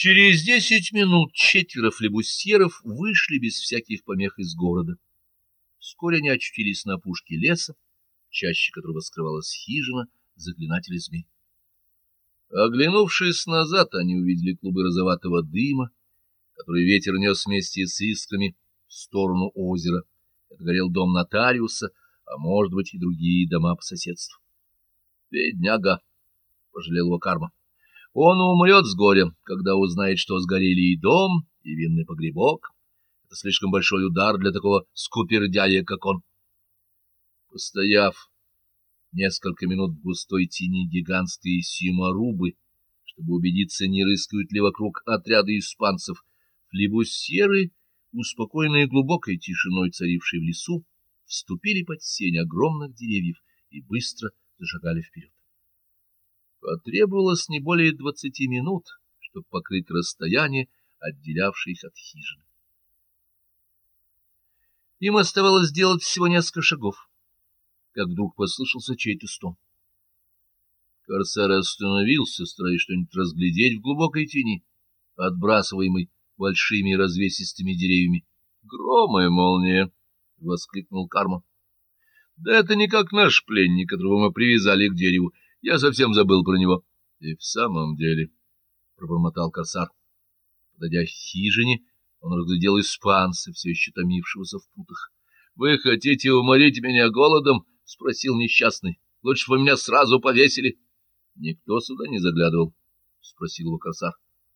Через десять минут четверо флебустьеров вышли без всяких помех из города. Вскоре они очутились на опушке леса, чаще которого скрывалась хижина заклинателя змей. Оглянувшись назад, они увидели клубы розоватого дыма, который ветер нес вместе с искрами в сторону озера. Это горел дом нотариуса, а может быть и другие дома по соседству. Бедняга, — пожалел его карма. Он умрет с горя, когда узнает, что сгорели и дом, и винный погребок. Это слишком большой удар для такого скупердяя, как он. Постояв несколько минут в густой тени гигантской симорубы, чтобы убедиться, не рыскают ли вокруг отряда испанцев, флебусьеры, успокоенные глубокой тишиной, царившей в лесу, вступили под сень огромных деревьев и быстро зашагали вперед. Потребовалось не более двадцати минут, чтобы покрыть расстояние, отделявшее их от хижины. Им оставалось сделать всего несколько шагов, как вдруг послышался чей-то стон. Корсар остановился, стараясь что-нибудь разглядеть в глубокой тени, отбрасываемой большими развесистыми деревьями. — Грома и молния! — воскликнул Карма. — Да это не как наш пленник, которого мы привязали к дереву. Я совсем забыл про него. — И в самом деле, — пробормотал корсар. Подойдя к хижине, он разглядел испанца, все еще томившегося в путах. — Вы хотите уморить меня голодом? — спросил несчастный. — Лучше вы меня сразу повесили. — Никто сюда не заглядывал, — спросил его корсар.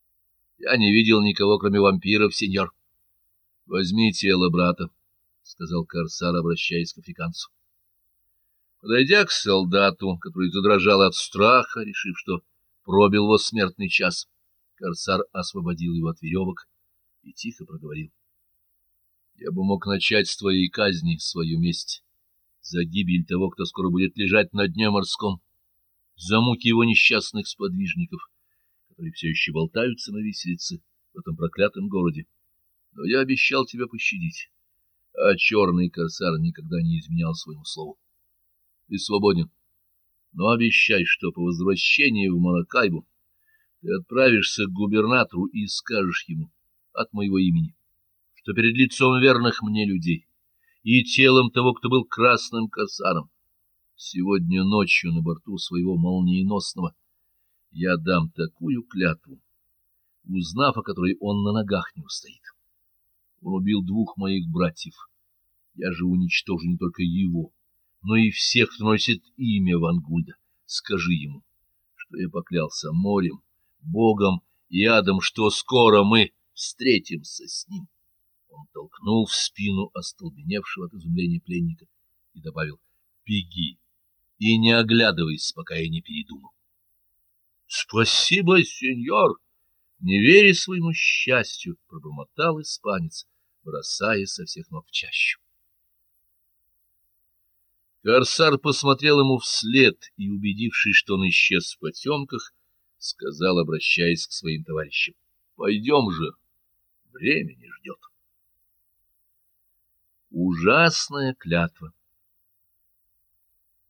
— Я не видел никого, кроме вампиров, сеньор. — Возьми тело брата, — сказал корсар, обращаясь к африканцу. Подойдя к солдату, который задрожал от страха, решив, что пробил его смертный час, корсар освободил его от веревок и тихо проговорил. — Я бы мог начать с твоей казни свою месть за гибель того, кто скоро будет лежать на дне морском, за муки его несчастных сподвижников, которые все еще болтаются на виселице в этом проклятом городе. Но я обещал тебя пощадить, а черный корсар никогда не изменял своему слову ты свободен. Но обещай, что по возвращении в Маракайбу ты отправишься к губернатору и скажешь ему от моего имени, что перед лицом верных мне людей и телом того, кто был красным корсаром, сегодня ночью на борту своего молниеносного я дам такую клятву, узнав о которой он на ногах не устоит. Он убил двух моих братьев. Я же уничтожу не только его, но и всех, кто носит имя Вангульда. Скажи ему, что я поклялся морем, Богом и адом, что скоро мы встретимся с ним. Он толкнул в спину остолбеневшего от изумления пленника и добавил «Беги и не оглядывайся, пока я не передумал». «Спасибо, сеньор!» Не веря своему счастью, пробормотал испанец, бросаясь со всех ног в чащу. Корсар посмотрел ему вслед и, убедившись, что он исчез в потемках, сказал, обращаясь к своим товарищам, — Пойдем же, время не ждет. Ужасная клятва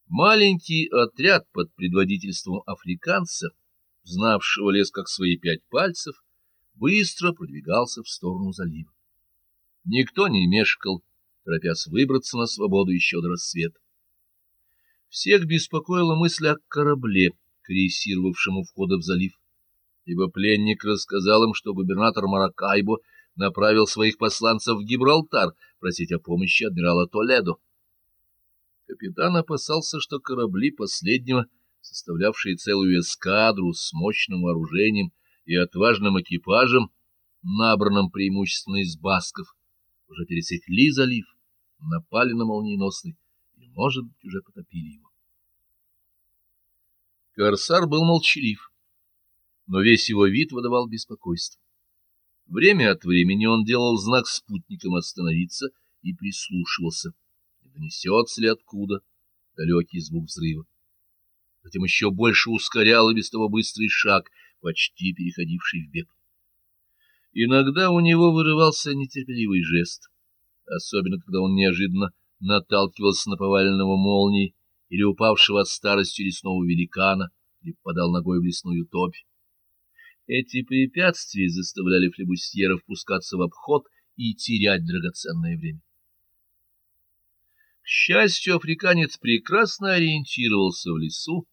Маленький отряд под предводительством африканца, знавшего лес как свои пять пальцев, быстро продвигался в сторону залива. Никто не мешкал, торопясь выбраться на свободу еще до рассвета. Всех беспокоила мысль о корабле, крейсировавшем у входа в залив, ибо пленник рассказал им, что губернатор Маракайбо направил своих посланцев в Гибралтар просить о помощи адмирала Толедо. Капитан опасался, что корабли последнего, составлявшие целую эскадру с мощным вооружением и отважным экипажем, набранным преимущественно из басков, уже пересекли залив, напали на молниеносный может быть, уже потопили его. Корсар был молчалив, но весь его вид выдавал беспокойство. Время от времени он делал знак спутникам остановиться и прислушивался, не донесется ли откуда далекий звук взрыва. Затем еще больше ускорял и без того быстрый шаг, почти переходивший в бег. Иногда у него вырывался нетерпеливый жест, особенно когда он неожиданно наталкивался на поваленного молнии или упавшего от старости лесного великана, или подал ногой в лесную топь. Эти препятствия заставляли флебустьеров пускаться в обход и терять драгоценное время. К счастью, африканец прекрасно ориентировался в лесу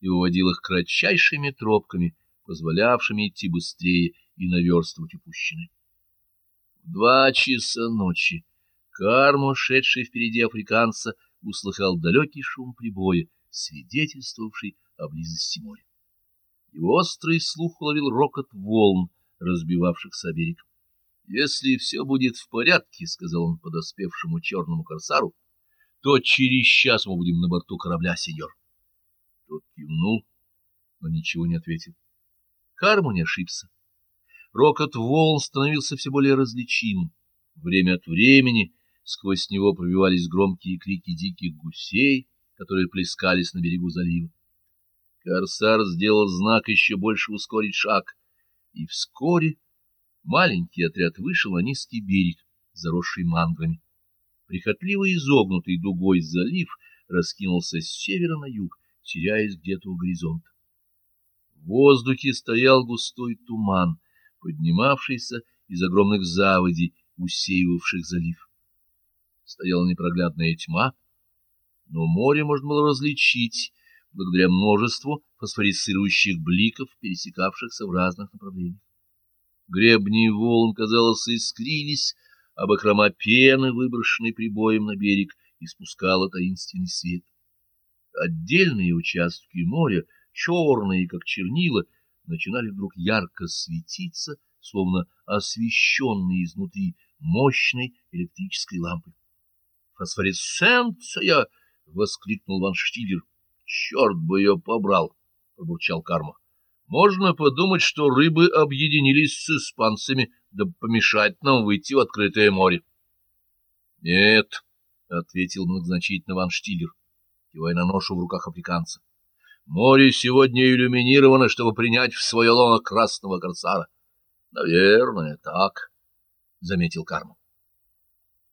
и уводил их кратчайшими тропками, позволявшими идти быстрее и наверстывать упущенное. В два часа ночи Кармо, шедший впереди африканца, услыхал далекий шум прибоя, свидетельствовавший о близости моря. Его острый слух уловил рокот волн, разбивавшихся о берег. — Если все будет в порядке, — сказал он подоспевшему черному корсару, — то через час мы будем на борту корабля, сеньор. Тот кивнул, но ничего не ответил. Карму не ошибся. Рокот волн становился все более различимым. Время от времени сквозь него пробивались громкие крики диких гусей, которые плескались на берегу залива. Корсар сделал знак еще больше ускорить шаг, и вскоре маленький отряд вышел на низкий берег, заросший манграми. Прихотливо изогнутый дугой залив раскинулся с севера на юг, теряясь где-то у горизонта. В воздухе стоял густой туман, поднимавшийся из огромных заводей, усеивавших залив. Стояла непроглядная тьма, но море можно было различить благодаря множеству фосфорицирующих бликов, пересекавшихся в разных направлениях. Гребни волн, казалось, искрились, а бахрома пены, выброшенной прибоем на берег, испускала таинственный свет. Отдельные участки моря, черные, как чернила, начинали вдруг ярко светиться, словно освещенные изнутри мощной электрической лампой. «Фосфоресценция!» — воскликнул Ван Штиллер. «Черт бы ее побрал!» — пробурчал Карма. «Можно подумать, что рыбы объединились с испанцами, да помешать нам выйти в открытое море». «Нет», — ответил многозначительно Ван Штиллер, кивая на ношу в руках африканца. «Море сегодня иллюминировано, чтобы принять в свое лоно красного корсара». «Наверное, так», — заметил Карма.